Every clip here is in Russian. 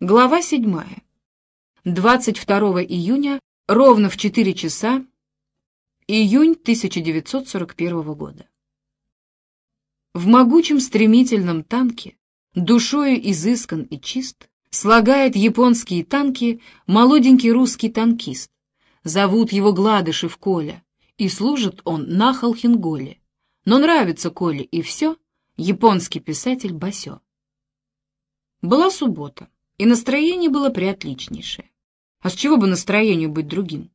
Глава 7. 22 июня, ровно в 4 часа, июнь 1941 года. В могучем стремительном танке, душою изыскан и чист, слагает японские танки молоденький русский танкист. Зовут его Гладышев Коля, и служит он на Холхенголе. Но нравится Коле и все, японский писатель Басё. Была суббота, и настроение было приотличнейшее. А с чего бы настроению быть другим?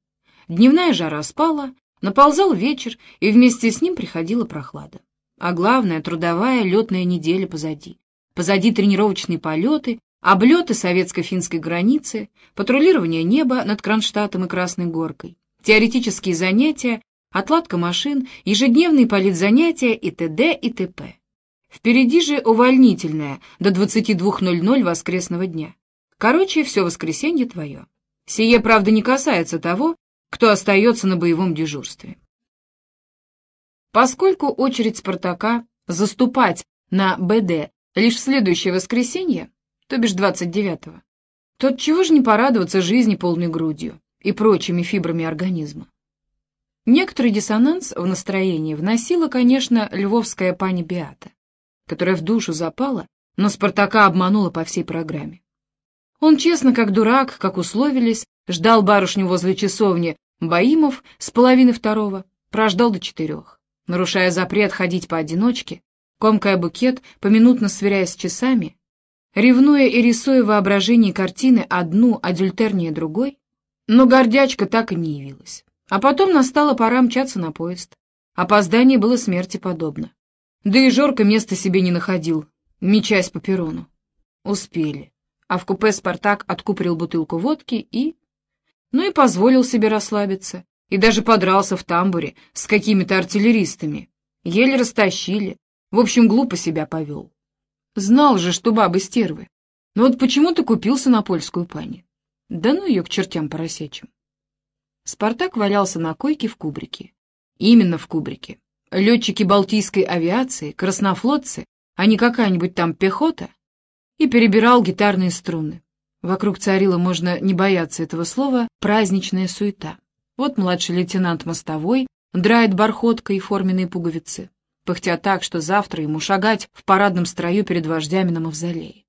Дневная жара спала, наползал вечер, и вместе с ним приходила прохлада. А главное, трудовая летная неделя позади. Позади тренировочные полеты, облеты советско-финской границы, патрулирование неба над Кронштадтом и Красной Горкой, теоретические занятия, отладка машин, ежедневные политзанятия и т.д. и т.п. Впереди же увольнительная до 22.00 воскресного дня. Короче, все воскресенье твое. Сие, правда, не касается того, кто остается на боевом дежурстве. Поскольку очередь «Спартака» заступать на БД лишь в следующее воскресенье, то бишь 29-го, то чего же не порадоваться жизни полной грудью и прочими фибрами организма? Некоторый диссонанс в настроении вносила, конечно, львовская пани Биата которая в душу запала, но Спартака обманула по всей программе. Он честно, как дурак, как условились, ждал барышню возле часовни Баимов с половины второго, прождал до четырех, нарушая запрет ходить поодиночке, комкая букет, поминутно сверяясь с часами, ревнуя и рисуя в воображении картины одну адюльтернее другой, но гордячка так и не явилась. А потом настала пора мчаться на поезд. Опоздание было смерти подобно. Да и Жорка места себе не находил, мечась по перрону. Успели. А в купе «Спартак» откупорил бутылку водки и... Ну и позволил себе расслабиться. И даже подрался в тамбуре с какими-то артиллеристами. Еле растащили. В общем, глупо себя повел. Знал же, что бабы стервы. Но вот почему-то купился на польскую пани. Да ну ее к чертям поросячим. Спартак валялся на койке в кубрике. Именно в кубрике летчики Балтийской авиации, краснофлотцы, а не какая-нибудь там пехота, и перебирал гитарные струны. Вокруг царила, можно не бояться этого слова, праздничная суета. Вот младший лейтенант Мостовой драет бархоткой форменные пуговицы, пыхтя так, что завтра ему шагать в парадном строю перед вождями на мавзолее.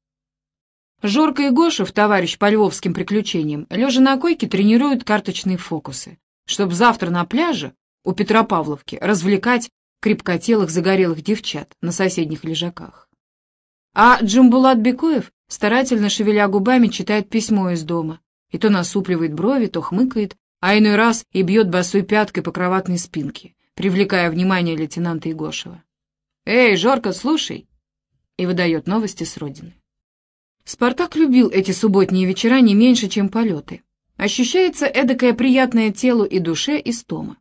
Жорка и Гошев, товарищ по львовским приключениям, лежа на койке, тренируют карточные фокусы, чтобы завтра на пляже у Петропавловки развлекать крепкотелых загорелых девчат на соседних лежаках. А Джамбулат Бекоев, старательно шевеля губами, читает письмо из дома, и то насупливает брови, то хмыкает, а иной раз и бьет босой пяткой по кроватной спинке, привлекая внимание лейтенанта Игошева. «Эй, Жорка, слушай!» и выдает новости с родины. Спартак любил эти субботние вечера не меньше, чем полеты. Ощущается эдакое приятное телу и душе истома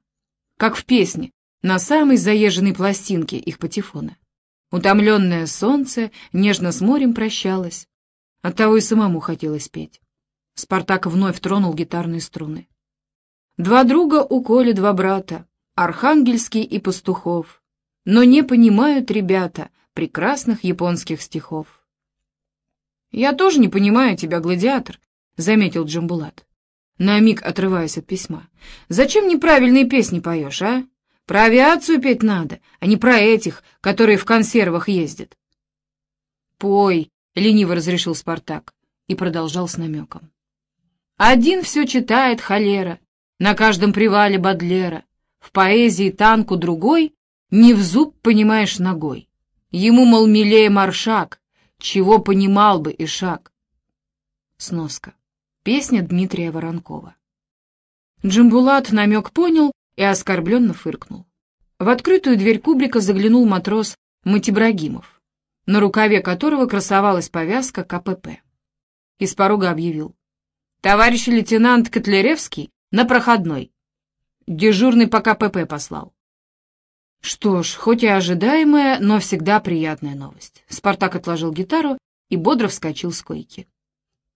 как в песне, на самой заезженной пластинке их патефона. Утомленное солнце нежно с морем прощалось. Оттого и самому хотелось петь. Спартак вновь тронул гитарные струны. Два друга у Коли, два брата, Архангельский и Пастухов. Но не понимают ребята прекрасных японских стихов. «Я тоже не понимаю тебя, гладиатор», — заметил Джамбулат на миг отрываясь от письма. «Зачем неправильные песни поешь, а? Про авиацию петь надо, а не про этих, которые в консервах ездят». «Пой», — лениво разрешил Спартак и продолжал с намеком. «Один все читает холера, на каждом привале Бадлера, в поэзии танку другой, не в зуб понимаешь ногой. Ему, мол, милее маршак, чего понимал бы и шаг». Сноска. Песня Дмитрия Воронкова. Джимбулат намек понял и оскорбленно фыркнул. В открытую дверь кубрика заглянул матрос Матибрагимов, на рукаве которого красовалась повязка КПП. Из порога объявил. «Товарищ лейтенант Котляревский на проходной. Дежурный по КПП послал». Что ж, хоть и ожидаемая, но всегда приятная новость. Спартак отложил гитару и бодро вскочил с койки.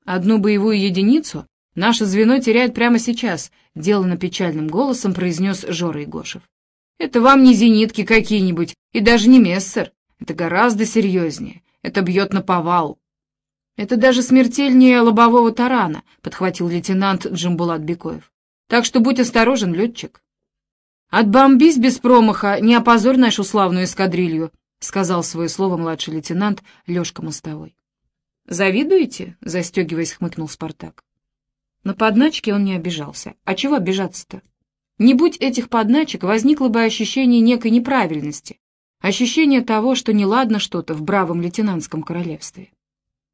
Одну боевую единицу наше звено теряет прямо сейчас, делано печальным голосом произнес Жора Егошев. Это вам не зенитки какие-нибудь, и даже не мессер. Это гораздо серьезнее. Это бьет на повал. Это даже смертельнее лобового тарана, подхватил лейтенант Джамбулат Бекоев. Так что будь осторожен, летчик. Отбомбись без промаха, не опозорь нашу славную эскадрилью, сказал свое слово младший лейтенант Лешка Мостовой. Завидуете? застегиваясь, хмыкнул Спартак. На подначки он не обижался. А чего обижаться-то? Не будь этих подначек, возникло бы ощущение некой неправильности, ощущение того, что неладно что-то в бравом лейтенантском королевстве.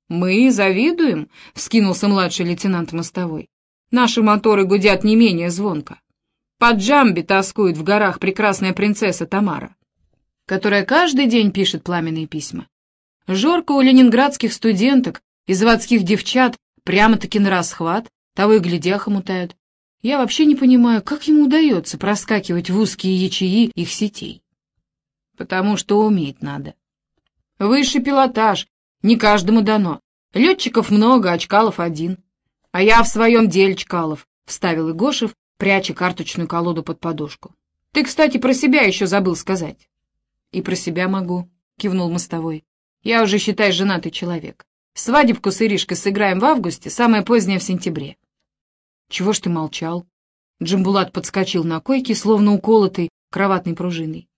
«Мы завидуем?» — вскинулся младший лейтенант мостовой. «Наши моторы гудят не менее звонко. Под джамби тоскует в горах прекрасная принцесса Тамара, которая каждый день пишет пламенные письма. Жорка у ленинградских студенток и заводских девчат прямо-таки на расхват, того и глядя хомутают. Я вообще не понимаю, как ему удается проскакивать в узкие ячеи их сетей. Потому что уметь надо. Высший пилотаж, не каждому дано. Летчиков много, а Чкалов один. А я в своем деле, Чкалов, — вставил Игошев, пряча карточную колоду под подушку. Ты, кстати, про себя еще забыл сказать. И про себя могу, — кивнул мостовой. Я уже, считай, женатый человек. Свадебку с Иришкой сыграем в августе, самое позднее в сентябре. «Чего ж ты молчал?» Джамбулат подскочил на койке, словно уколотый кроватной пружиной.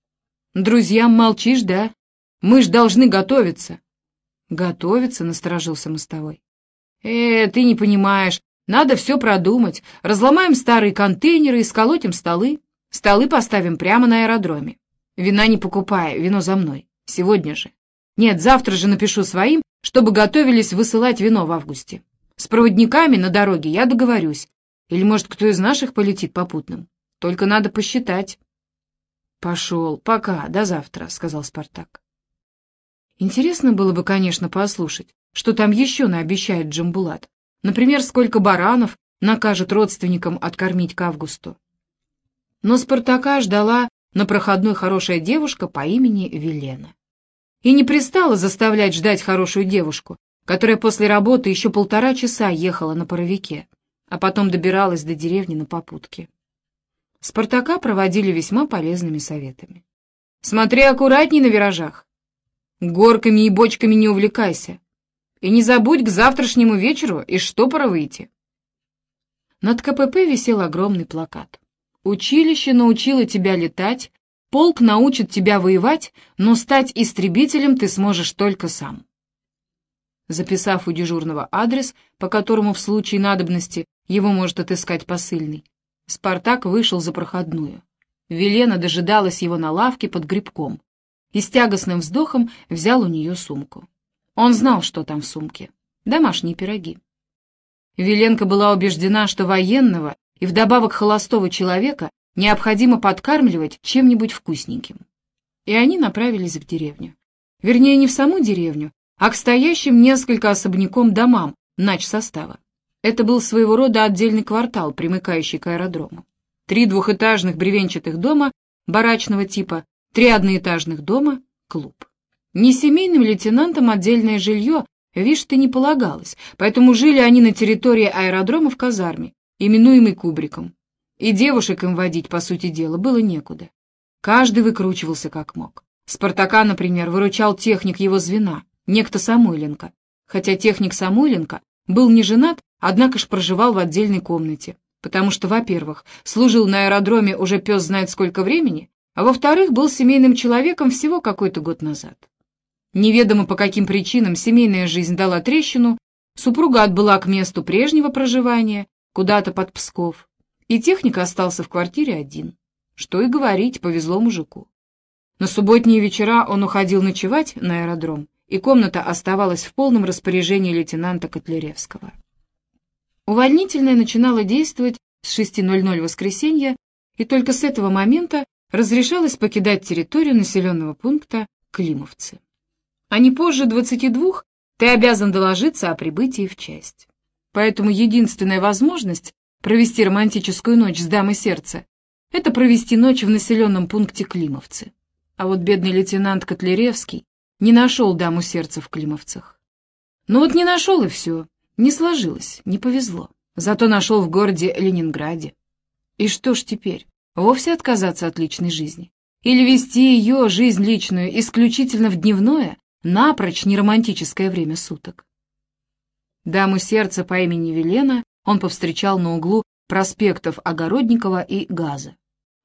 «Друзьям молчишь, да? Мы ж должны готовиться». «Готовиться?» — насторожился мостовой. «Э, ты не понимаешь. Надо все продумать. Разломаем старые контейнеры и сколотим столы. Столы поставим прямо на аэродроме. Вина не покупая, вино за мной. Сегодня же. Нет, завтра же напишу своим, чтобы готовились высылать вино в августе. С проводниками на дороге я договорюсь. Или, может, кто из наших полетит попутным? Только надо посчитать. — Пошел. Пока. До завтра, — сказал Спартак. Интересно было бы, конечно, послушать, что там еще наобещает Джамбулат. Например, сколько баранов накажет родственникам откормить к августу. Но Спартака ждала на проходной хорошая девушка по имени Велена. И не пристала заставлять ждать хорошую девушку, которая после работы еще полтора часа ехала на паровике а потом добиралась до деревни на попутке. Спартака проводили весьма полезными советами. «Смотри аккуратней на виражах. Горками и бочками не увлекайся. И не забудь к завтрашнему вечеру из штопора выйти». Над КПП висел огромный плакат. «Училище научило тебя летать, полк научит тебя воевать, но стать истребителем ты сможешь только сам». Записав у дежурного адрес, по которому в случае надобности его может отыскать посыльный. Спартак вышел за проходную. Велена дожидалась его на лавке под грибком и с тягостным вздохом взял у нее сумку. Он знал, что там в сумке. Домашние пироги. Веленка была убеждена, что военного и вдобавок холостого человека необходимо подкармливать чем-нибудь вкусненьким. И они направились в деревню. Вернее, не в саму деревню, а к стоящим несколько особняком домам нач состава. Это был своего рода отдельный квартал, примыкающий к аэродрому. Три двухэтажных бревенчатых дома барачного типа, три одноэтажных дома, клуб. Не семейным лейтенантам отдельное жилье, вишь-то, не полагалось, поэтому жили они на территории аэродрома в казарме, именуемой Кубриком. И девушек им водить, по сути дела, было некуда. Каждый выкручивался как мог. Спартака, например, выручал техник его звена, некто Самойленко. Хотя техник Самойленко был не женат, однако ж проживал в отдельной комнате, потому что, во-первых, служил на аэродроме уже пес знает сколько времени, а во-вторых, был семейным человеком всего какой-то год назад. Неведомо по каким причинам семейная жизнь дала трещину, супруга отбыла к месту прежнего проживания, куда-то под Псков, и техник остался в квартире один. Что и говорить, повезло мужику. На субботние вечера он уходил ночевать на аэродром, и комната оставалась в полном распоряжении лейтенанта Котляревского. Увольнительное начинало действовать с 6.00 воскресенья, и только с этого момента разрешалось покидать территорию населенного пункта Климовцы. А не позже 22 ты обязан доложиться о прибытии в часть. Поэтому единственная возможность провести романтическую ночь с дамой сердца — это провести ночь в населенном пункте Климовцы. А вот бедный лейтенант Котляревский не нашел даму сердца в Климовцах. Ну вот не нашел и все. Не сложилось, не повезло. Зато нашел в городе Ленинграде. И что ж теперь? Вовсе отказаться от личной жизни? Или вести ее, жизнь личную, исключительно в дневное, напрочь неромантическое время суток? Даму сердца по имени Велена он повстречал на углу проспектов Огородникова и Газа,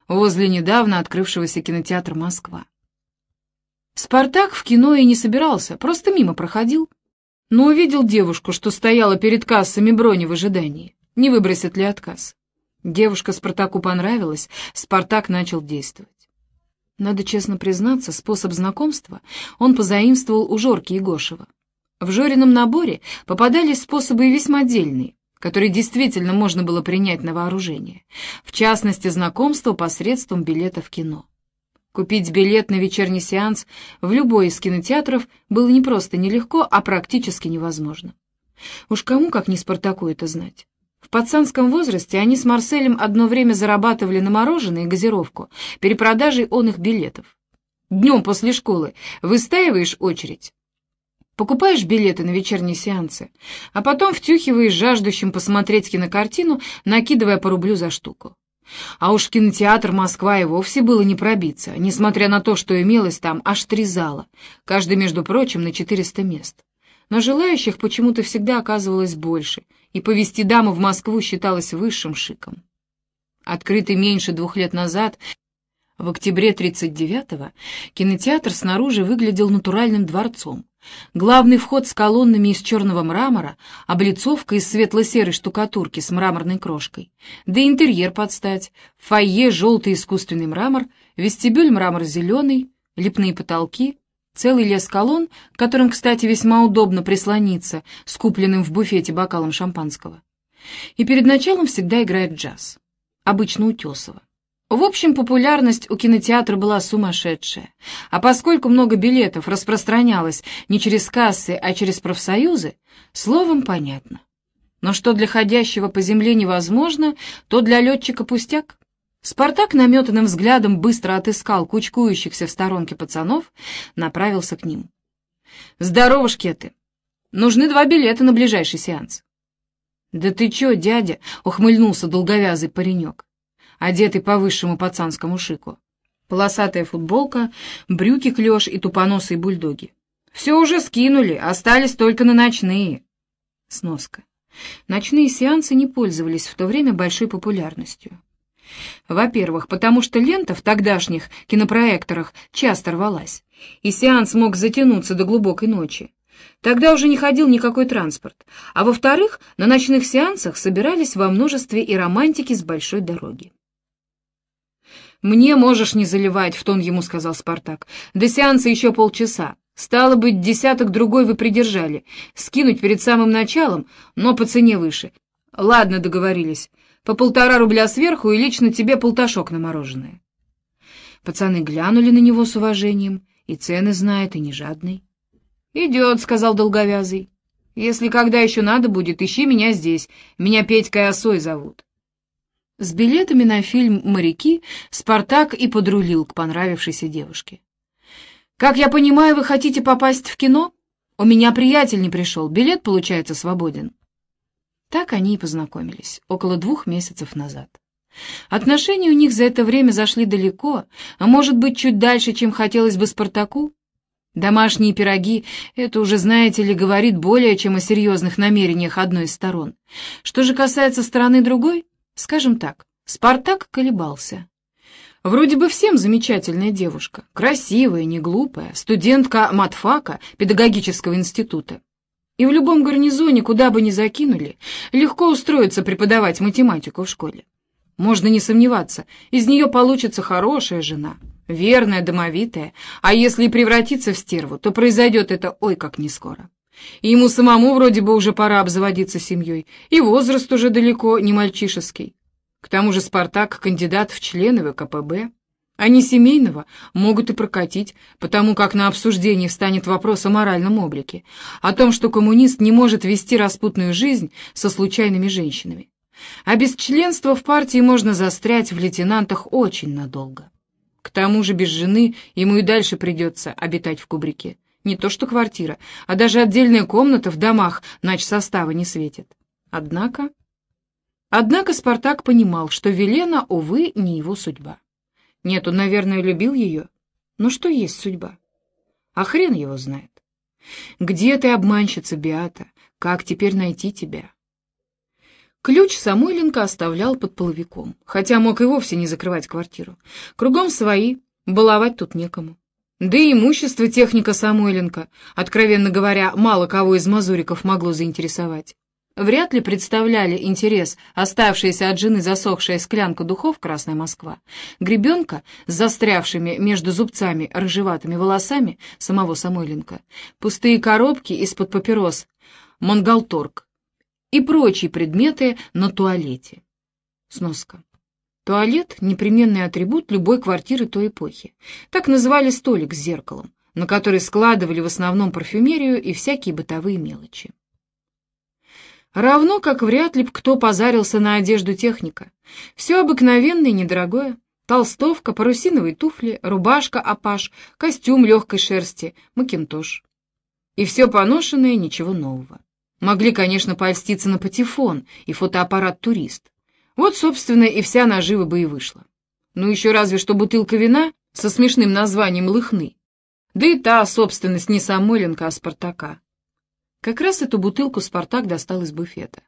возле недавно открывшегося кинотеатра «Москва». Спартак в кино и не собирался, просто мимо проходил, но увидел девушку, что стояла перед кассами брони в ожидании, не выбросит ли отказ. Девушка Спартаку понравилась, Спартак начал действовать. Надо честно признаться, способ знакомства он позаимствовал у Жорки Егошева. В Жорином наборе попадались способы весьма отдельные, которые действительно можно было принять на вооружение, в частности, знакомство посредством билета в кино. Купить билет на вечерний сеанс в любой из кинотеатров было не просто нелегко, а практически невозможно. Уж кому, как не Спартаку, это знать. В пацанском возрасте они с Марселем одно время зарабатывали на мороженое и газировку, перепродажей он их билетов. Днем после школы выстаиваешь очередь, покупаешь билеты на вечерние сеансы, а потом втюхиваешь жаждущим посмотреть кинокартину, накидывая по рублю за штуку. А уж кинотеатр Москва и вовсе было не пробиться, несмотря на то, что имелось там аж три зала, каждый, между прочим, на 400 мест. Но желающих почему-то всегда оказывалось больше, и повести даму в Москву считалось высшим шиком. Открытый меньше двух лет назад, в октябре 39-го, кинотеатр снаружи выглядел натуральным дворцом. Главный вход с колоннами из черного мрамора, облицовка из светло-серой штукатурки с мраморной крошкой, да интерьер под стать, фойе желтый искусственный мрамор, вестибюль мрамор зеленый, лепные потолки, целый лес колонн, которым, кстати, весьма удобно прислониться с купленным в буфете бокалом шампанского. И перед началом всегда играет джаз, обычно утесово. В общем, популярность у кинотеатра была сумасшедшая, а поскольку много билетов распространялось не через кассы, а через профсоюзы, словом, понятно. Но что для ходящего по земле невозможно, то для летчика пустяк. Спартак наметанным взглядом быстро отыскал кучкующихся в сторонке пацанов, направился к ним. «Здорово, шкеты! Нужны два билета на ближайший сеанс». «Да ты чё, дядя?» — ухмыльнулся долговязый паренек одетый по высшему пацанскому шику. Полосатая футболка, брюки клеш и тупоносые бульдоги. Все уже скинули, остались только на ночные. Сноска. Ночные сеансы не пользовались в то время большой популярностью. Во-первых, потому что лента в тогдашних кинопроекторах часто рвалась, и сеанс мог затянуться до глубокой ночи. Тогда уже не ходил никакой транспорт. А во-вторых, на ночных сеансах собирались во множестве и романтики с большой дороги. «Мне можешь не заливать», — в тон ему сказал Спартак. «До сеанса еще полчаса. Стало быть, десяток другой вы придержали. Скинуть перед самым началом, но по цене выше. Ладно, договорились. По полтора рубля сверху и лично тебе полташок на мороженое». Пацаны глянули на него с уважением, и цены знает, и не жадный. «Идет», — сказал долговязый. «Если когда еще надо будет, ищи меня здесь. Меня Петькой Осой зовут». С билетами на фильм «Моряки» Спартак и подрулил к понравившейся девушке. «Как я понимаю, вы хотите попасть в кино? У меня приятель не пришел, билет, получается, свободен». Так они и познакомились, около двух месяцев назад. Отношения у них за это время зашли далеко, а может быть, чуть дальше, чем хотелось бы Спартаку. Домашние пироги — это уже, знаете ли, говорит более чем о серьезных намерениях одной из сторон. Что же касается стороны другой, Скажем так, Спартак колебался. Вроде бы всем замечательная девушка, красивая, не глупая, студентка матфака педагогического института. И в любом гарнизоне, куда бы ни закинули, легко устроиться преподавать математику в школе. Можно не сомневаться, из нее получится хорошая жена, верная, домовитая, а если и превратиться в стерву, то произойдет это ой как не скоро. И ему самому вроде бы уже пора обзаводиться семьей, и возраст уже далеко не мальчишеский. К тому же Спартак — кандидат в члены ВКПБ, не семейного могут и прокатить, потому как на обсуждении встанет вопрос о моральном облике, о том, что коммунист не может вести распутную жизнь со случайными женщинами. А без членства в партии можно застрять в лейтенантах очень надолго. К тому же без жены ему и дальше придется обитать в кубрике. Не то что квартира, а даже отдельная комната в домах нач состава не светит. Однако... Однако Спартак понимал, что Велена, увы, не его судьба. Нет, он, наверное, любил ее. Но что есть судьба? А хрен его знает. Где ты, обманщица Биата? Как теперь найти тебя? Ключ Самойленко оставлял под половиком, хотя мог и вовсе не закрывать квартиру. Кругом свои, баловать тут некому. Да и имущество техника Самойленко, откровенно говоря, мало кого из мазуриков могло заинтересовать. Вряд ли представляли интерес оставшаяся от жены засохшая склянка духов «Красная Москва», гребенка с застрявшими между зубцами рыжеватыми волосами самого Самойленко, пустые коробки из-под папирос «Монголторг», и прочие предметы на туалете. Сноска. Туалет — непременный атрибут любой квартиры той эпохи. Так называли столик с зеркалом, на который складывали в основном парфюмерию и всякие бытовые мелочи. Равно как вряд ли кто позарился на одежду техника. Все обыкновенное и недорогое. Толстовка, парусиновые туфли, рубашка-апаш, костюм легкой шерсти, макинтош. И все поношенное, ничего нового. Могли, конечно, польститься на патефон и фотоаппарат-турист. Вот, собственно, и вся нажива бы и вышла. Ну, еще разве что бутылка вина со смешным названием «Лыхны». Да и та собственность не Самойленко, а Спартака. Как раз эту бутылку Спартак достал из буфета.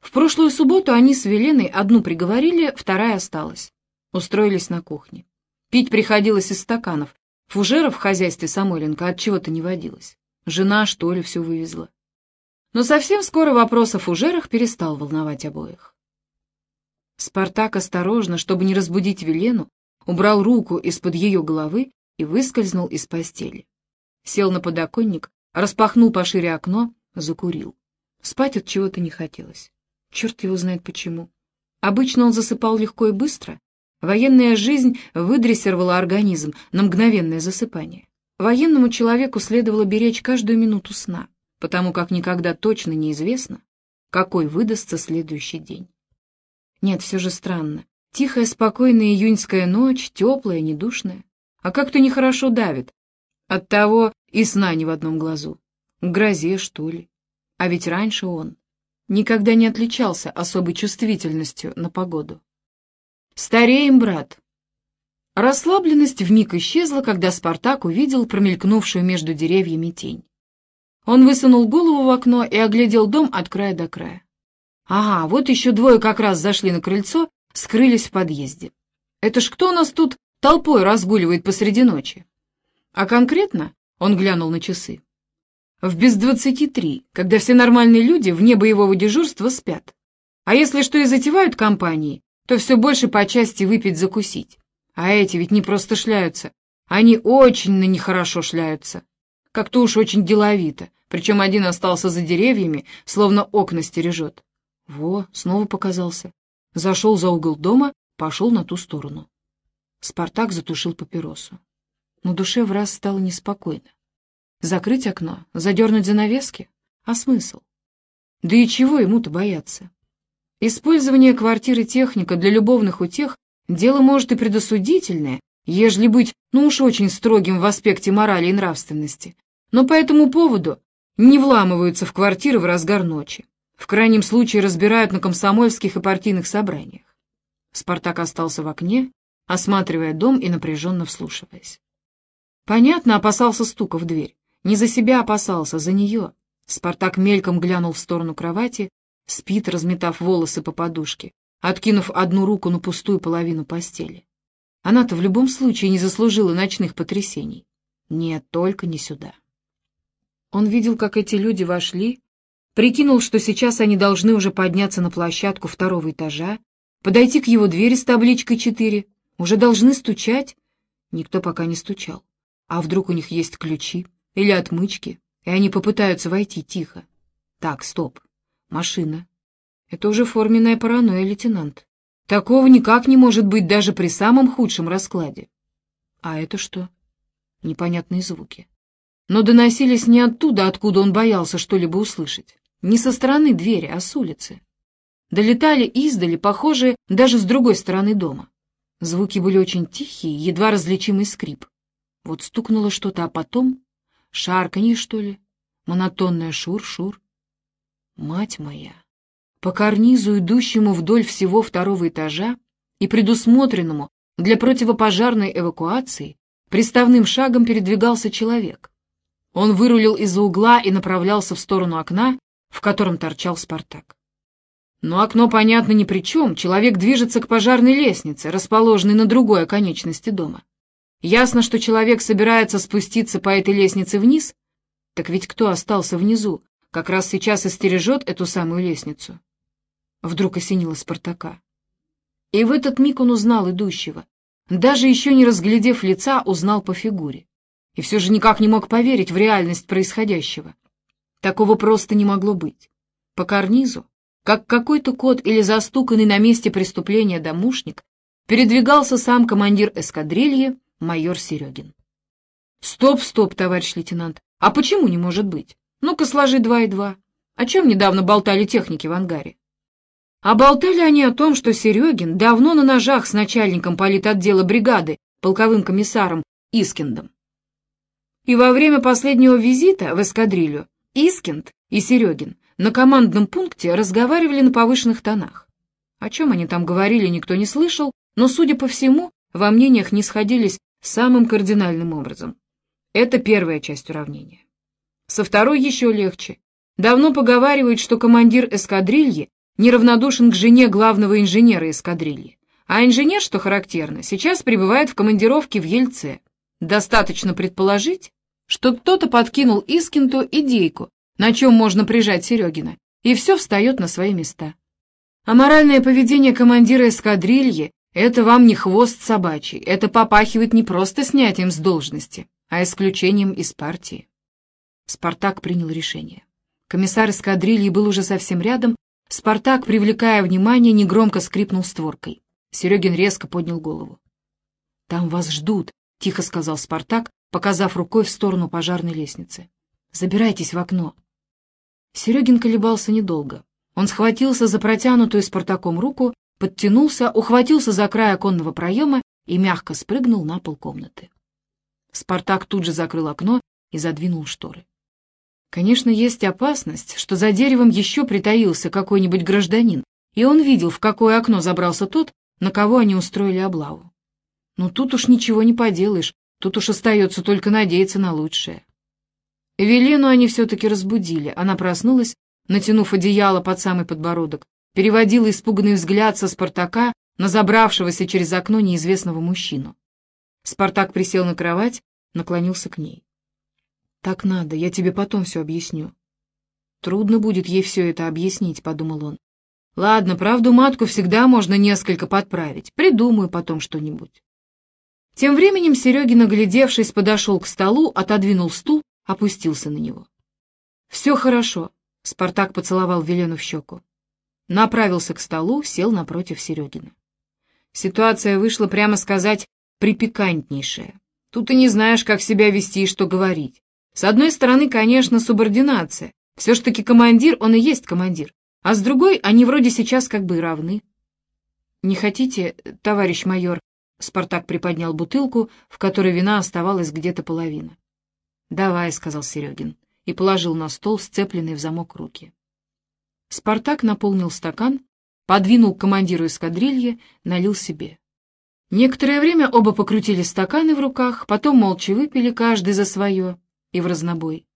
В прошлую субботу они с Веленой одну приговорили, вторая осталась. Устроились на кухне. Пить приходилось из стаканов. Фужеров в хозяйстве Самойленко от чего-то не водилось. Жена, что ли, все вывезла. Но совсем скоро вопрос о фужерах перестал волновать обоих. Спартак осторожно, чтобы не разбудить Велену, убрал руку из-под ее головы и выскользнул из постели. Сел на подоконник, распахнул пошире окно, закурил. Спать от чего-то не хотелось. Черт его знает почему. Обычно он засыпал легко и быстро. Военная жизнь выдрессировала организм на мгновенное засыпание. Военному человеку следовало беречь каждую минуту сна потому как никогда точно неизвестно, какой выдастся следующий день. Нет, все же странно. Тихая, спокойная июньская ночь, теплая, недушная. А как-то нехорошо давит. Оттого и сна ни в одном глазу. К грозе, что ли. А ведь раньше он никогда не отличался особой чувствительностью на погоду. «Стареем, брат!» Расслабленность вмиг исчезла, когда Спартак увидел промелькнувшую между деревьями тень. Он высунул голову в окно и оглядел дом от края до края. Ага, вот еще двое как раз зашли на крыльцо, скрылись в подъезде. Это ж кто у нас тут толпой разгуливает посреди ночи? А конкретно он глянул на часы. В без двадцати три, когда все нормальные люди вне боевого дежурства спят. А если что и затевают компании, то все больше по части выпить-закусить. А эти ведь не просто шляются, они очень на нехорошо шляются. Как-то уж очень деловито, причем один остался за деревьями, словно окна стережет. Во, снова показался. Зашел за угол дома, пошел на ту сторону. Спартак затушил папиросу. На душе в раз стало неспокойно. Закрыть окно, задернуть занавески? А смысл? Да и чего ему-то бояться? Использование квартиры техника для любовных утех — дело, может, и предосудительное, ежели быть, ну уж очень строгим в аспекте морали и нравственности, но по этому поводу не вламываются в квартиры в разгар ночи. В крайнем случае разбирают на комсомольских и партийных собраниях. Спартак остался в окне, осматривая дом и напряженно вслушиваясь. Понятно, опасался стука в дверь. Не за себя опасался, за нее. Спартак мельком глянул в сторону кровати, спит, разметав волосы по подушке, откинув одну руку на пустую половину постели. Она-то в любом случае не заслужила ночных потрясений. Нет, только не сюда. Он видел, как эти люди вошли, прикинул, что сейчас они должны уже подняться на площадку второго этажа, подойти к его двери с табличкой «4», уже должны стучать. Никто пока не стучал. А вдруг у них есть ключи или отмычки, и они попытаются войти тихо? Так, стоп. Машина. Это уже форменная паранойя, лейтенант. Такого никак не может быть даже при самом худшем раскладе. А это что? Непонятные звуки но доносились не оттуда, откуда он боялся что-либо услышать, не со стороны двери, а с улицы. Долетали издали, похожие даже с другой стороны дома. Звуки были очень тихие, едва различимый скрип. Вот стукнуло что-то, а потом... Шарканье, что ли? Монотонное шур-шур. Мать моя! По карнизу, идущему вдоль всего второго этажа и предусмотренному для противопожарной эвакуации, приставным шагом передвигался человек. Он вырулил из-за угла и направлялся в сторону окна, в котором торчал Спартак. Но окно, понятно, ни при чем. Человек движется к пожарной лестнице, расположенной на другой оконечности дома. Ясно, что человек собирается спуститься по этой лестнице вниз. Так ведь кто остался внизу, как раз сейчас и стережет эту самую лестницу? Вдруг осенило Спартака. И в этот миг он узнал идущего. Даже еще не разглядев лица, узнал по фигуре. И все же никак не мог поверить в реальность происходящего. Такого просто не могло быть. По карнизу, как какой-то кот или застуканный на месте преступления домушник, передвигался сам командир эскадрильи, майор Серегин. «Стоп, стоп, товарищ лейтенант, а почему не может быть? Ну-ка сложи два и два. О чем недавно болтали техники в ангаре?» А болтали они о том, что Серегин давно на ножах с начальником политотдела бригады, полковым комиссаром Искиндом. И во время последнего визита в эскадрилью Искинд и Серегин на командном пункте разговаривали на повышенных тонах. О чем они там говорили, никто не слышал, но, судя по всему, во мнениях не сходились самым кардинальным образом. Это первая часть уравнения. Со второй еще легче. Давно поговаривают, что командир эскадрильи неравнодушен к жене главного инженера эскадрильи, а инженер, что характерно, сейчас пребывает в командировке в Ельце. Достаточно предположить, что кто-то подкинул Искинту идейку, на чем можно прижать Серегина, и все встает на свои места. А моральное поведение командира эскадрильи — это вам не хвост собачий, это попахивает не просто снятием с должности, а исключением из партии. Спартак принял решение. Комиссар эскадрильи был уже совсем рядом, Спартак, привлекая внимание, негромко скрипнул створкой. Серегин резко поднял голову. «Там вас ждут», — тихо сказал Спартак, показав рукой в сторону пожарной лестницы. «Забирайтесь в окно». Серегин колебался недолго. Он схватился за протянутую Спартаком руку, подтянулся, ухватился за край оконного проема и мягко спрыгнул на пол комнаты. Спартак тут же закрыл окно и задвинул шторы. Конечно, есть опасность, что за деревом еще притаился какой-нибудь гражданин, и он видел, в какое окно забрался тот, на кого они устроили облаву. Но тут уж ничего не поделаешь, Тут уж остается только надеяться на лучшее. Велену они все-таки разбудили. Она проснулась, натянув одеяло под самый подбородок, переводила испуганный взгляд со Спартака на забравшегося через окно неизвестного мужчину. Спартак присел на кровать, наклонился к ней. «Так надо, я тебе потом все объясню». «Трудно будет ей все это объяснить», — подумал он. «Ладно, правду матку всегда можно несколько подправить. Придумаю потом что-нибудь». Тем временем Серегин, оглядевшись, подошел к столу, отодвинул стул, опустился на него. «Все хорошо», — Спартак поцеловал Велену в щеку. Направился к столу, сел напротив Серегина. Ситуация вышла, прямо сказать, припекантнейшая. Тут и не знаешь, как себя вести и что говорить. С одной стороны, конечно, субординация. Все ж таки командир, он и есть командир. А с другой, они вроде сейчас как бы равны. «Не хотите, товарищ майор?» Спартак приподнял бутылку, в которой вина оставалась где-то половина. «Давай», — сказал Серегин, и положил на стол сцепленные в замок руки. Спартак наполнил стакан, подвинул к командиру эскадрильи, налил себе. Некоторое время оба покрутили стаканы в руках, потом молча выпили каждый за свое и в разнобой.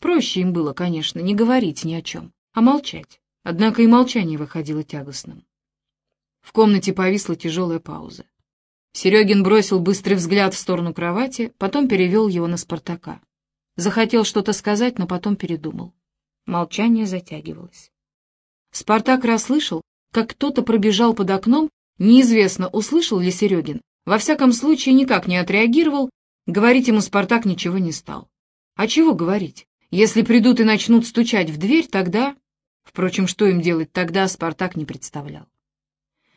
Проще им было, конечно, не говорить ни о чем, а молчать. Однако и молчание выходило тягостным. В комнате повисла тяжелая пауза. Серегин бросил быстрый взгляд в сторону кровати, потом перевел его на Спартака. Захотел что-то сказать, но потом передумал. Молчание затягивалось. Спартак расслышал, как кто-то пробежал под окном, неизвестно, услышал ли Серегин, во всяком случае никак не отреагировал, говорить ему Спартак ничего не стал. А чего говорить? Если придут и начнут стучать в дверь, тогда... Впрочем, что им делать тогда, Спартак не представлял.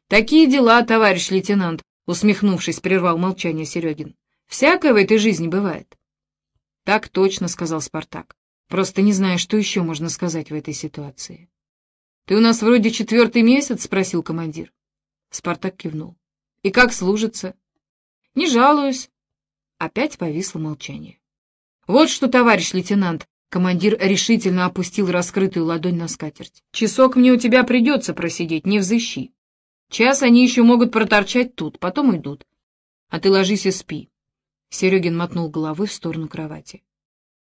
«Такие дела, товарищ лейтенант», Усмехнувшись, прервал молчание Серегин. «Всякое в этой жизни бывает». «Так точно», — сказал Спартак. «Просто не знаю, что еще можно сказать в этой ситуации». «Ты у нас вроде четвертый месяц?» — спросил командир. Спартак кивнул. «И как служится?» «Не жалуюсь». Опять повисло молчание. «Вот что, товарищ лейтенант!» Командир решительно опустил раскрытую ладонь на скатерть. «Часок мне у тебя придется просидеть, не взыщи. Час они еще могут проторчать тут, потом уйдут. А ты ложись и спи. Серегин мотнул головой в сторону кровати.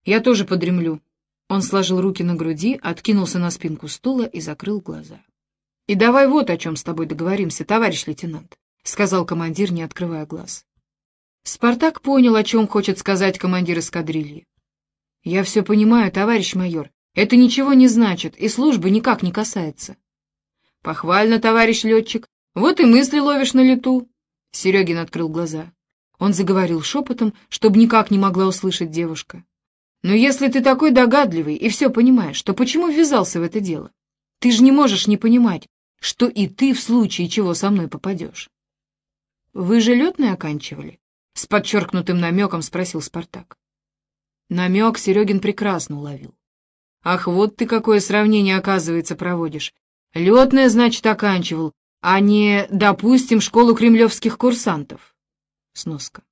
Я тоже подремлю. Он сложил руки на груди, откинулся на спинку стула и закрыл глаза. «И давай вот о чем с тобой договоримся, товарищ лейтенант», — сказал командир, не открывая глаз. Спартак понял, о чем хочет сказать командир эскадрильи. «Я все понимаю, товарищ майор. Это ничего не значит, и службы никак не касается». «Похвально, товарищ летчик. Вот и мысли ловишь на лету». Серегин открыл глаза. Он заговорил шепотом, чтобы никак не могла услышать девушка. Но если ты такой догадливый и все понимаешь, то почему ввязался в это дело? Ты же не можешь не понимать, что и ты в случае чего со мной попадешь. Вы же летный оканчивали? С подчеркнутым намеком спросил Спартак. Намек Серегин прекрасно уловил. Ах, вот ты какое сравнение, оказывается, проводишь. Летное, значит, оканчивал, а не, допустим, школу кремлевских курсантов. Сноска.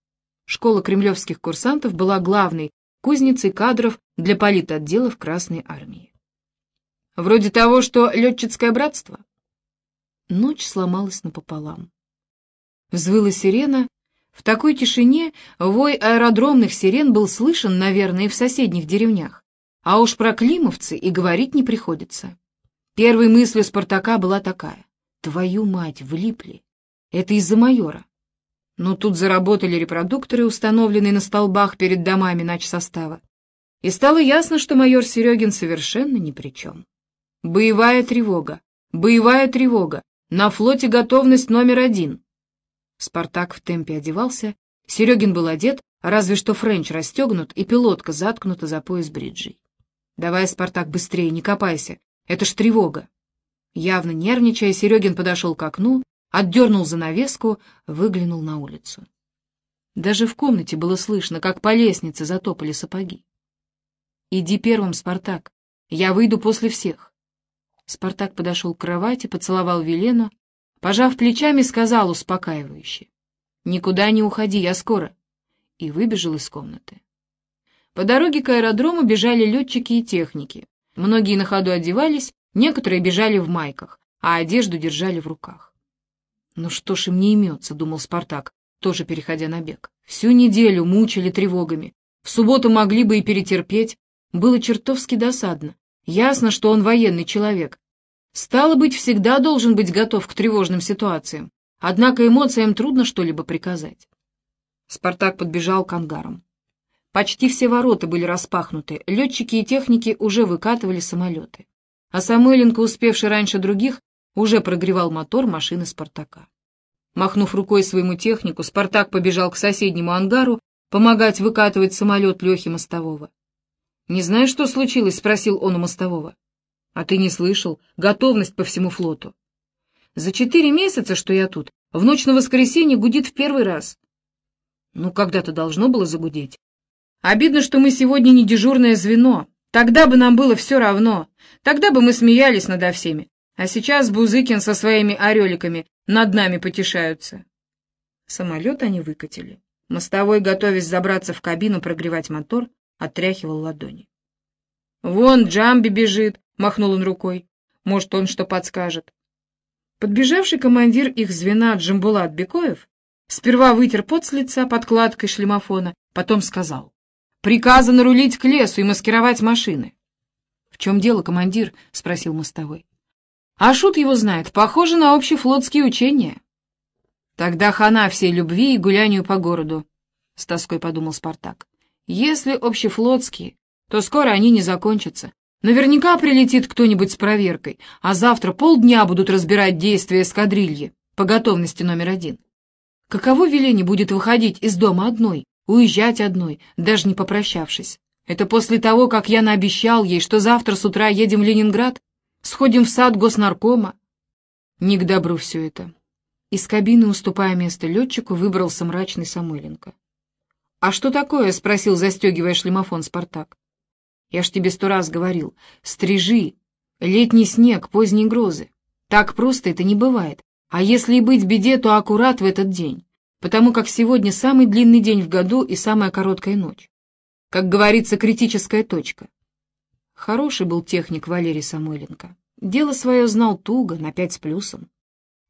Школа кремлевских курсантов была главной кузницей кадров для политотделов Красной Армии. Вроде того, что летчицкое братство. Ночь сломалась напополам. Взвыла сирена. В такой тишине вой аэродромных сирен был слышен, наверное, в соседних деревнях. А уж про климовцы и говорить не приходится. Первой мыслью Спартака была такая. «Твою мать, влипли! Это из-за майора. Но тут заработали репродукторы, установленные на столбах перед домами начсостава. И стало ясно, что майор Серегин совершенно ни при чем. Боевая тревога, боевая тревога, на флоте готовность номер один. Спартак в темпе одевался, Серегин был одет, разве что френч расстегнут и пилотка заткнута за пояс бриджей. «Давай, Спартак, быстрее, не копайся, это ж тревога». Явно нервничая, Серегин подошел к окну отдернул занавеску, выглянул на улицу. Даже в комнате было слышно, как по лестнице затопали сапоги. «Иди первым, Спартак, я выйду после всех». Спартак подошел к кровати, поцеловал Велену, пожав плечами, сказал успокаивающе. «Никуда не уходи, я скоро», и выбежал из комнаты. По дороге к аэродрому бежали летчики и техники. Многие на ходу одевались, некоторые бежали в майках, а одежду держали в руках. «Ну что ж им не имется», — думал Спартак, тоже переходя на бег. «Всю неделю мучили тревогами. В субботу могли бы и перетерпеть. Было чертовски досадно. Ясно, что он военный человек. Стало быть, всегда должен быть готов к тревожным ситуациям. Однако эмоциям трудно что-либо приказать». Спартак подбежал к ангарам. Почти все ворота были распахнуты, летчики и техники уже выкатывали самолеты. А Самойленко, успевший раньше других, уже прогревал мотор машины «Спартака». Махнув рукой своему технику, «Спартак» побежал к соседнему ангару помогать выкатывать самолет Лехи Мостового. «Не знаешь, что случилось?» — спросил он у Мостового. «А ты не слышал? Готовность по всему флоту». «За четыре месяца, что я тут, в ночь на воскресенье гудит в первый раз». «Ну, когда-то должно было загудеть. Обидно, что мы сегодня не дежурное звено. Тогда бы нам было все равно. Тогда бы мы смеялись надо всеми. А сейчас Бузыкин со своими ореликами над нами потешаются. Самолет они выкатили. Мостовой, готовясь забраться в кабину, прогревать мотор, отряхивал ладони. «Вон Джамби бежит», — махнул он рукой. «Может, он что подскажет». Подбежавший командир их звена Джамбулат Бекоев сперва вытер пот с лица подкладкой шлемофона, потом сказал. «Приказано рулить к лесу и маскировать машины». «В чем дело, командир?» — спросил мостовой. А шут его знает, похоже на общефлотские учения. Тогда хана всей любви и гулянию по городу, — с тоской подумал Спартак. Если общефлотские, то скоро они не закончатся. Наверняка прилетит кто-нибудь с проверкой, а завтра полдня будут разбирать действия эскадрильи по готовности номер один. Каково веление будет выходить из дома одной, уезжать одной, даже не попрощавшись? Это после того, как я наобещал ей, что завтра с утра едем в Ленинград? Сходим в сад госнаркома. Не к добру все это. Из кабины, уступая место летчику, выбрался мрачный Самойленко. — А что такое? — спросил, застегивая шлемофон Спартак. — Я ж тебе сто раз говорил. Стрижи. Летний снег, поздние грозы. Так просто это не бывает. А если и быть беде, то аккурат в этот день. Потому как сегодня самый длинный день в году и самая короткая ночь. Как говорится, критическая точка. Хороший был техник Валерий Самойленко. Дело свое знал туго, на пять с плюсом.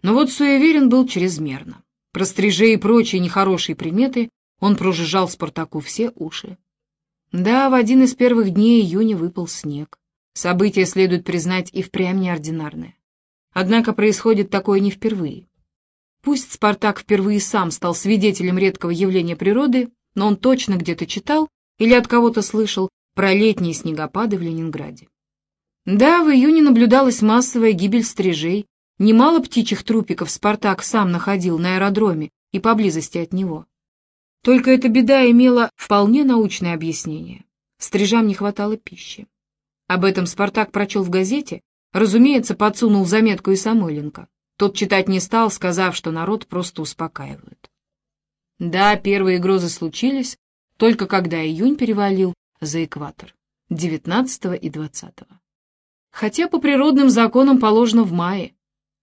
Но вот суеверен был чрезмерно. Про стрижей и прочие нехорошие приметы он прожужжал Спартаку все уши. Да, в один из первых дней июня выпал снег. Событие следует признать и впрямь неординарное. Однако происходит такое не впервые. Пусть Спартак впервые сам стал свидетелем редкого явления природы, но он точно где-то читал или от кого-то слышал про летние снегопады в Ленинграде. Да, в июне наблюдалась массовая гибель стрижей, немало птичьих трупиков Спартак сам находил на аэродроме и поблизости от него. Только эта беда имела вполне научное объяснение. Стрижам не хватало пищи. Об этом Спартак прочел в газете, разумеется, подсунул заметку и Самойленко. Тот читать не стал, сказав, что народ просто успокаивают. Да, первые грозы случились, только когда июнь перевалил за экватор, 19 и 20. Хотя по природным законам положено в мае.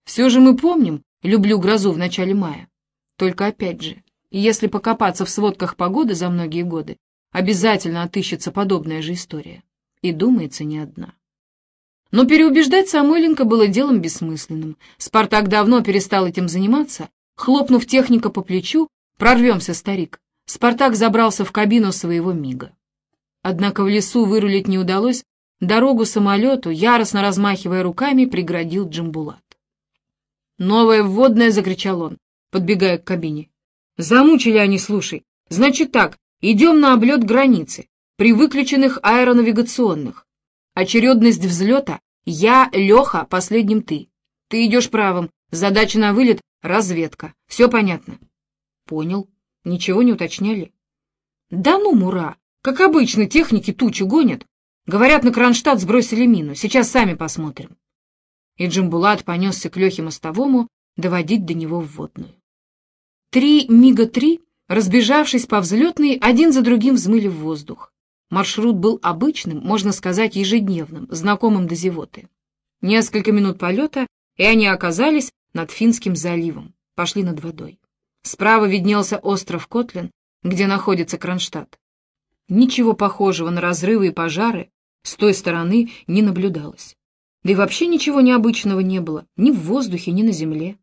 Все же мы помним, люблю грозу в начале мая. Только опять же, если покопаться в сводках погоды за многие годы, обязательно отыщется подобная же история. И думается, не одна. Но переубеждать Самойленко было делом бессмысленным. Спартак давно перестал этим заниматься. Хлопнув техника по плечу, прорвемся, старик. Спартак забрался в кабину своего мига. Однако в лесу вырулить не удалось, дорогу самолету, яростно размахивая руками, преградил Джамбулат. «Новая вводная!» — закричал он, подбегая к кабине. «Замучили они, слушай. Значит так, идем на облет границы, при выключенных аэронавигационных. Очередность взлета — я, Леха, последним ты. Ты идешь правым, задача на вылет — разведка. Все понятно?» «Понял. Ничего не уточняли?» «Да ну, Мура! Как обычно, техники тучу гонят. Говорят, на Кронштадт сбросили мину. Сейчас сами посмотрим» и Джамбулат понесся к Лехе Мостовому доводить до него вводную. Три МиГа-3, разбежавшись по взлетной, один за другим взмыли в воздух. Маршрут был обычным, можно сказать, ежедневным, знакомым до зевоты. Несколько минут полета, и они оказались над Финским заливом, пошли над водой. Справа виднелся остров Котлин, где находится Кронштадт. Ничего похожего на разрывы и пожары с той стороны не наблюдалось. Да и вообще ничего необычного не было, ни в воздухе, ни на земле.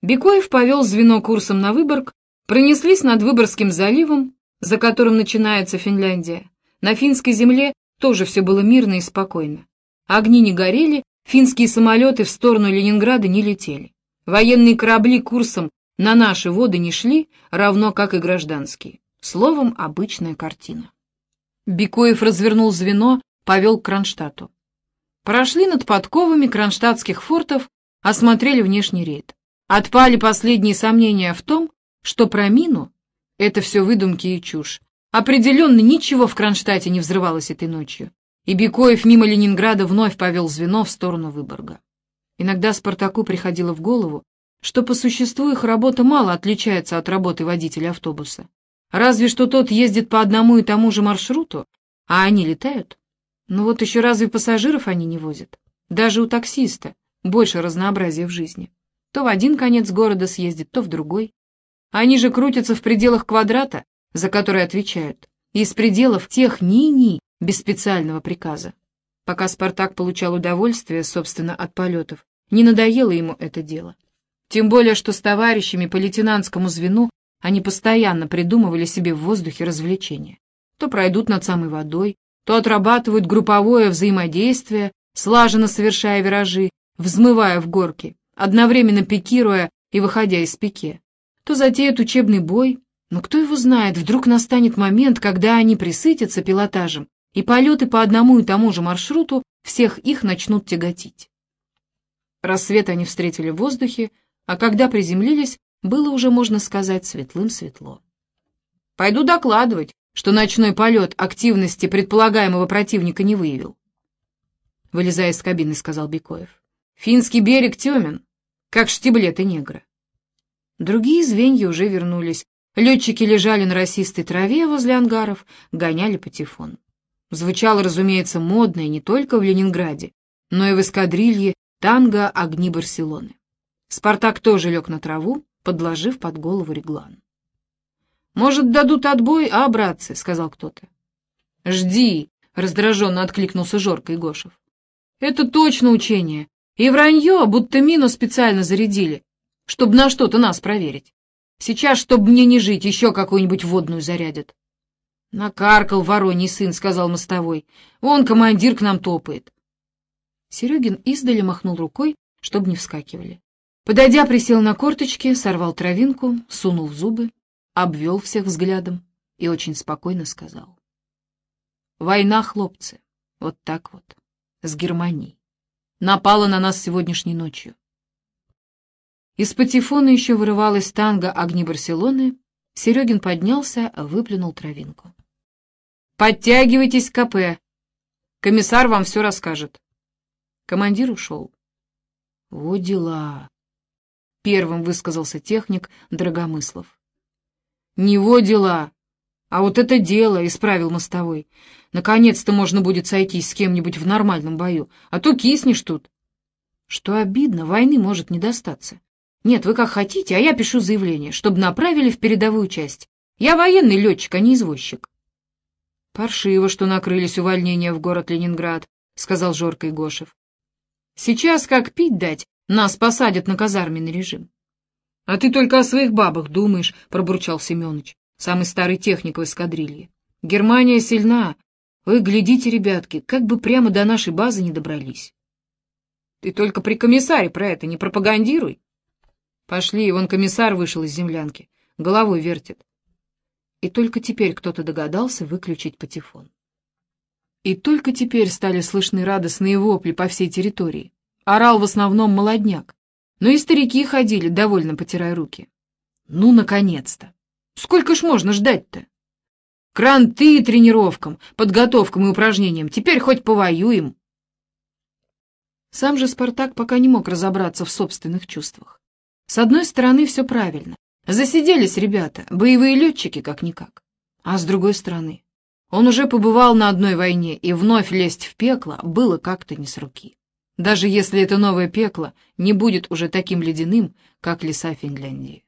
Бекоев повел звено курсом на Выборг, пронеслись над Выборгским заливом, за которым начинается Финляндия. На финской земле тоже все было мирно и спокойно. Огни не горели, финские самолеты в сторону Ленинграда не летели. Военные корабли курсом на наши воды не шли, равно как и гражданские. Словом, обычная картина. Бекоев развернул звено, повел к Кронштадту. Прошли над подковами кронштадтских фортов, осмотрели внешний рейд. Отпали последние сомнения в том, что про мину — это все выдумки и чушь. Определенно ничего в Кронштадте не взрывалось этой ночью, и Бекоев мимо Ленинграда вновь повел звено в сторону Выборга. Иногда Спартаку приходило в голову, что по существу их работа мало отличается от работы водителя автобуса. Разве что тот ездит по одному и тому же маршруту, а они летают. Ну вот еще разве пассажиров они не возят? Даже у таксиста больше разнообразия в жизни. То в один конец города съездит, то в другой. Они же крутятся в пределах квадрата, за который отвечают, из пределов тех ни-ни, без специального приказа. Пока Спартак получал удовольствие, собственно, от полетов, не надоело ему это дело. Тем более, что с товарищами по лейтенантскому звену они постоянно придумывали себе в воздухе развлечения. То пройдут над самой водой, то отрабатывают групповое взаимодействие, слаженно совершая виражи, взмывая в горки, одновременно пикируя и выходя из пике, то затеют учебный бой, но кто его знает, вдруг настанет момент, когда они присытятся пилотажем, и полеты по одному и тому же маршруту всех их начнут тяготить. Рассвет они встретили в воздухе, а когда приземлились, было уже, можно сказать, светлым светло. «Пойду докладывать, что ночной полет активности предполагаемого противника не выявил. Вылезая из кабины, сказал Бекоев. Финский берег темен, как штиблеты негра. Другие звенья уже вернулись. Летчики лежали на росистой траве возле ангаров, гоняли патефон. Звучало, разумеется, модное не только в Ленинграде, но и в эскадрилье танго огни Барселоны. Спартак тоже лег на траву, подложив под голову реглан. «Может, дадут отбой, а, братцы?» — сказал кто-то. «Жди!» — раздраженно откликнулся Жорка Игошев. «Это точно учение. И вранье, будто мину специально зарядили, чтобы на что-то нас проверить. Сейчас, чтобы мне не жить, еще какую-нибудь водную зарядят». Накаркал вороний сын, сказал мостовой. Он командир к нам топает. Серегин издали махнул рукой, чтобы не вскакивали. Подойдя, присел на корточки, сорвал травинку, сунул в зубы, обвел всех взглядом и очень спокойно сказал. «Война, хлопцы, вот так вот, с Германией. Напала на нас сегодняшней ночью. Из патефона еще вырывалась танго огни Барселоны. Серегин поднялся, выплюнул травинку. «Подтягивайтесь к КП. Комиссар вам все расскажет». Командир ушел. «Вот дела!» — первым высказался техник Драгомыслов. «Не во дела, а вот это дело!» — исправил мостовой. «Наконец-то можно будет сойтись с кем-нибудь в нормальном бою, а то киснешь тут». Что обидно, войны может не достаться. Нет, вы как хотите, а я пишу заявление, чтобы направили в передовую часть. Я военный летчик, а не извозчик. Паршиво, что накрылись увольнения в город Ленинград, сказал Жорка Игошев. Сейчас как пить дать, нас посадят на казарменный режим. А ты только о своих бабах думаешь, пробурчал Семенович, самый старый техник в эскадрилье. Германия сильна. Вы глядите, ребятки, как бы прямо до нашей базы не добрались. Ты только при комиссаре про это не пропагандируй. Пошли, вон комиссар вышел из землянки. Головой вертит. И только теперь кто-то догадался выключить патефон. И только теперь стали слышны радостные вопли по всей территории. Орал в основном молодняк. Но и старики ходили, довольно потирая руки. Ну, наконец-то! Сколько ж можно ждать-то? Кранты тренировкам, подготовкам и упражнениям. Теперь хоть повоюем. Сам же Спартак пока не мог разобраться в собственных чувствах. С одной стороны, все правильно. Засиделись ребята, боевые летчики как-никак. А с другой стороны, он уже побывал на одной войне, и вновь лезть в пекло было как-то не с руки. Даже если это новое пекло не будет уже таким ледяным, как леса Финляндии.